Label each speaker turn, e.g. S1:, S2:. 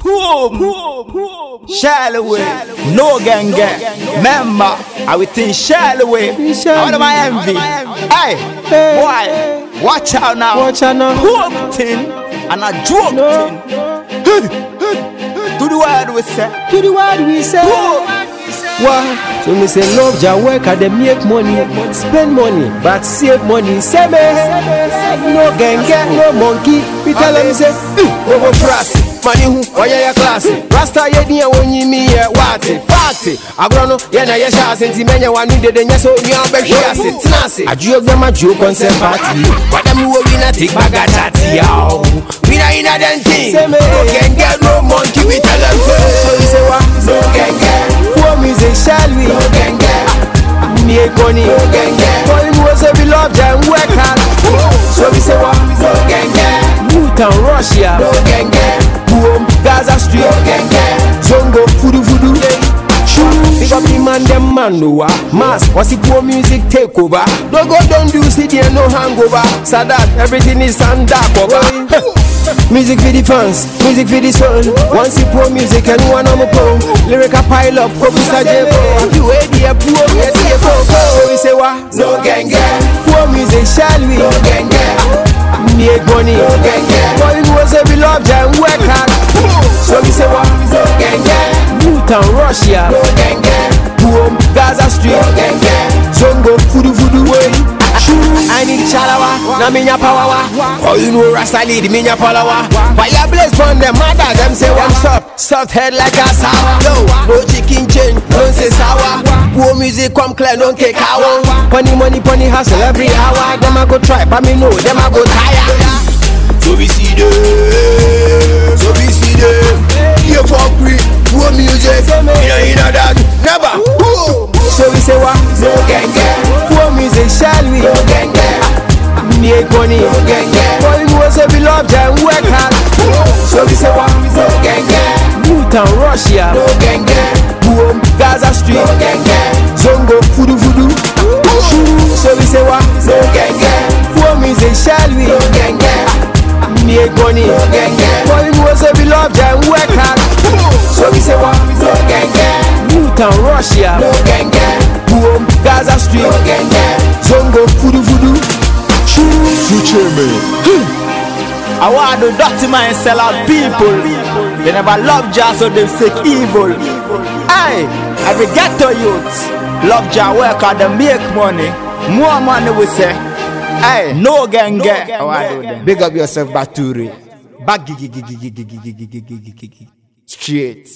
S1: Boom, boom, Shalaway, no gang gang. Remember, I will think Shalaway. Out of my envy. Hey, boy, watch out now.
S2: Watch out now.
S1: Boom thing and a joke thing. Do the word we say.
S2: To the word we say. Why? So me say love your work and they make money, spend money, but save money. Say me, no gang get no monkey. We tell them say, no go trust. Money who, why ya class? Rasta ye ni when you me ye wati, fati. Agrono ye na ye shas inti menya wani de de nyeso ni ambe shiasi. Tnasi. Ajuyo gama juyo concert party. What them who we na take baga chatty yo. We na ina den thing. No gang get no monkey. We tell them say. So we say what? No gang get. Poor music shall we? No gang get. Make money. No gang get. For him was a we love them work hard. So we say what? No gang get. Newtown, Russia. Boom, Gaza Street. Zongo, Fudu Fudu. Big up the man, them man no wa. Mass, what's the poor music take over? Don't go, don't do, see there no hangover. Sadat, everything is under cover. Music for the fans, music for the soul. Once you poor music and one on my phone. Lyric a pile up, go Mr. If you wait there, poor music, yeah, go. So we say what? No gang gang. Poor music, shall we? No gang gang make money. No gang gang. But it was a we love and work hard. So we say what? No gang gang. Newtown, Russia. No gang gang. Boom, Gaza Street. No gang gang. Zongo, Fudu Fudu way. I need chalawa, na minya power. Oh, you know Rasta lead, minya follower. Fire blaze from them, mother, them say what's up. Soft head like a sour. Yo, no chicken change, don't say sour. Poor music come clear, don't take cow. Money, money, money hustle every hour. Them I go try, but me know them I go tire. So we see them, Make money. No gang gang. For him was we love and work hard. So we say what? No gang. Newtown, Russia. No gang. Boom, Gaza Street. No gang. Zongo, Fudu Fudu. So we say what? No gang gang. Poor music, shall we? No gang gang. Make money. No gang gang. For him was we love and work hard. So we say what? No gang. Newtown, Russia. No gang. Boom, Gaza Street. No gang gang. Zongo, Fudu Fudu.
S3: Future man.
S1: I want to dirty mind sell out people. They never love Jah, so they seek evil. Hey, every ghetto youth love Jah work and they make money. More money we say. Hey, no gang gang. How I? Big up yourself, Baturi. Back gigi gigi gigi gigi gigi gigi gigi. Straight.